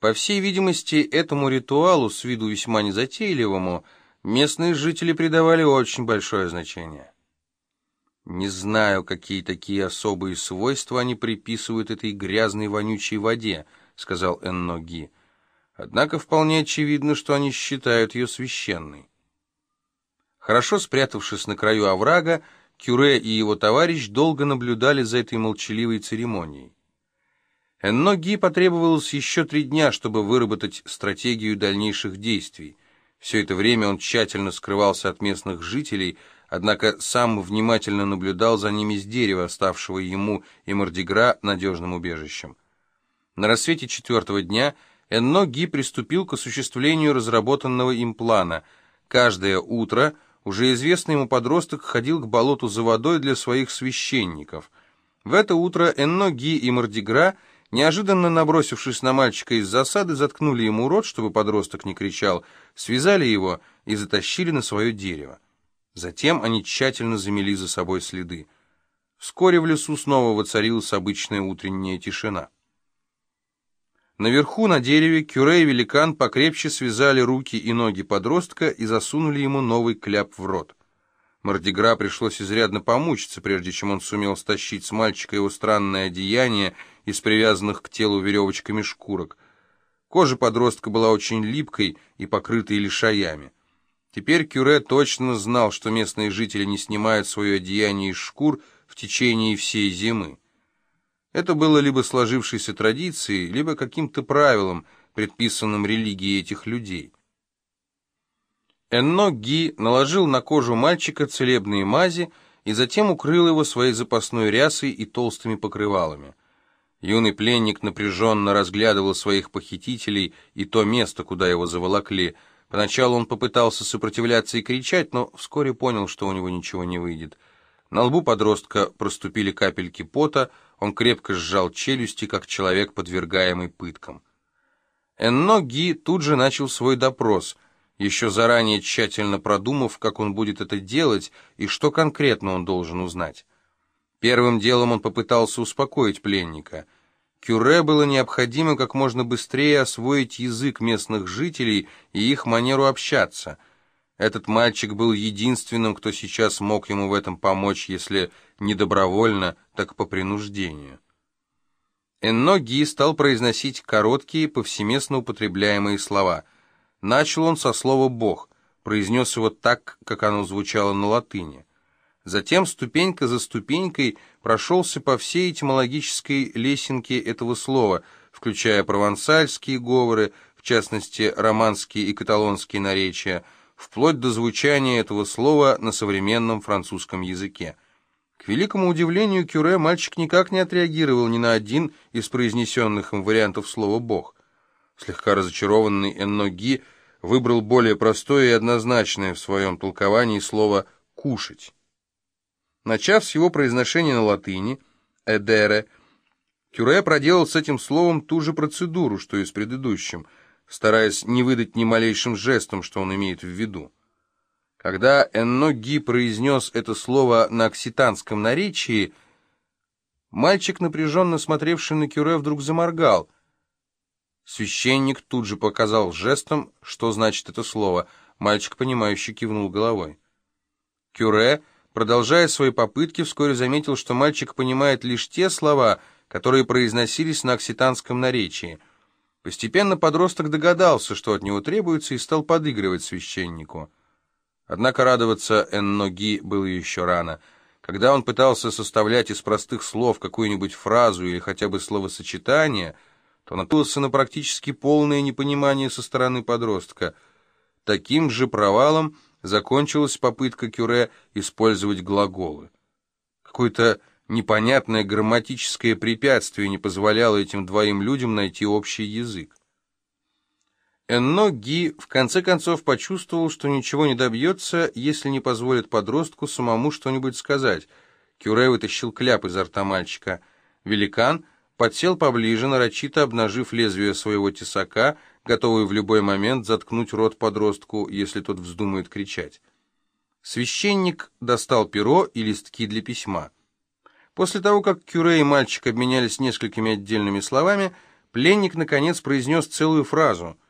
По всей видимости, этому ритуалу, с виду весьма незатейливому, местные жители придавали очень большое значение. Не знаю, какие такие особые свойства они приписывают этой грязной вонючей воде, сказал Энноги. Однако вполне очевидно, что они считают ее священной. Хорошо спрятавшись на краю оврага, Кюре и его товарищ долго наблюдали за этой молчаливой церемонией. Энноги потребовалось еще три дня, чтобы выработать стратегию дальнейших действий. Все это время он тщательно скрывался от местных жителей, однако сам внимательно наблюдал за ними с дерева, ставшего ему и Мордигра надежным убежищем. На рассвете четвертого дня Энно Ги приступил к осуществлению разработанного им плана. Каждое утро уже известный ему подросток ходил к болоту за водой для своих священников. В это утро Энно Ги и Мордигра, неожиданно набросившись на мальчика из засады, заткнули ему рот, чтобы подросток не кричал, связали его и затащили на свое дерево. Затем они тщательно замели за собой следы. Вскоре в лесу снова воцарилась обычная утренняя тишина. Наверху на дереве Кюре и великан покрепче связали руки и ноги подростка и засунули ему новый кляп в рот. Мордигра пришлось изрядно помучиться, прежде чем он сумел стащить с мальчика его странное одеяние из привязанных к телу веревочками шкурок. Кожа подростка была очень липкой и покрытой лишаями. Теперь Кюре точно знал, что местные жители не снимают свое одеяние из шкур в течение всей зимы. Это было либо сложившейся традицией, либо каким-то правилом, предписанным религией этих людей. Энно Ги наложил на кожу мальчика целебные мази и затем укрыл его своей запасной рясой и толстыми покрывалами. Юный пленник напряженно разглядывал своих похитителей и то место, куда его заволокли – Поначалу он попытался сопротивляться и кричать, но вскоре понял, что у него ничего не выйдет. На лбу подростка проступили капельки пота, он крепко сжал челюсти, как человек, подвергаемый пыткам. Энно Ги тут же начал свой допрос, еще заранее тщательно продумав, как он будет это делать и что конкретно он должен узнать. Первым делом он попытался успокоить пленника — Кюре было необходимо как можно быстрее освоить язык местных жителей и их манеру общаться. Этот мальчик был единственным, кто сейчас мог ему в этом помочь, если не добровольно, так по принуждению. Энно Ги стал произносить короткие, повсеместно употребляемые слова. Начал он со слова «бог», произнес его так, как оно звучало на латыни. Затем ступенька за ступенькой прошелся по всей этимологической лесенке этого слова, включая провансальские говоры, в частности, романские и каталонские наречия, вплоть до звучания этого слова на современном французском языке. К великому удивлению Кюре мальчик никак не отреагировал ни на один из произнесенных им вариантов слова «бог». Слегка разочарованный Энноги выбрал более простое и однозначное в своем толковании слово «кушать». Начав с его произношения на латыни, «эдере», Кюре проделал с этим словом ту же процедуру, что и с предыдущим, стараясь не выдать ни малейшим жестом, что он имеет в виду. Когда Энноги произнес это слово на окситанском наречии, мальчик, напряженно смотревший на Кюре, вдруг заморгал. Священник тут же показал жестом, что значит это слово. Мальчик, понимающе кивнул головой. Кюре Продолжая свои попытки, вскоре заметил, что мальчик понимает лишь те слова, которые произносились на окситанском наречии. Постепенно подросток догадался, что от него требуется, и стал подыгрывать священнику. Однако радоваться Энноги было еще рано. Когда он пытался составлять из простых слов какую-нибудь фразу или хотя бы словосочетание, то наткнулся на практически полное непонимание со стороны подростка. Таким же провалом закончилась попытка Кюре использовать глаголы. Какое-то непонятное грамматическое препятствие не позволяло этим двоим людям найти общий язык. Энно Ги в конце концов почувствовал, что ничего не добьется, если не позволит подростку самому что-нибудь сказать. Кюре вытащил кляп изо рта мальчика. Великан подсел поближе, нарочито обнажив лезвие своего тесака, готовый в любой момент заткнуть рот подростку, если тот вздумает кричать. Священник достал перо и листки для письма. После того, как Кюре и мальчик обменялись несколькими отдельными словами, Пленник, наконец, произнес целую фразу —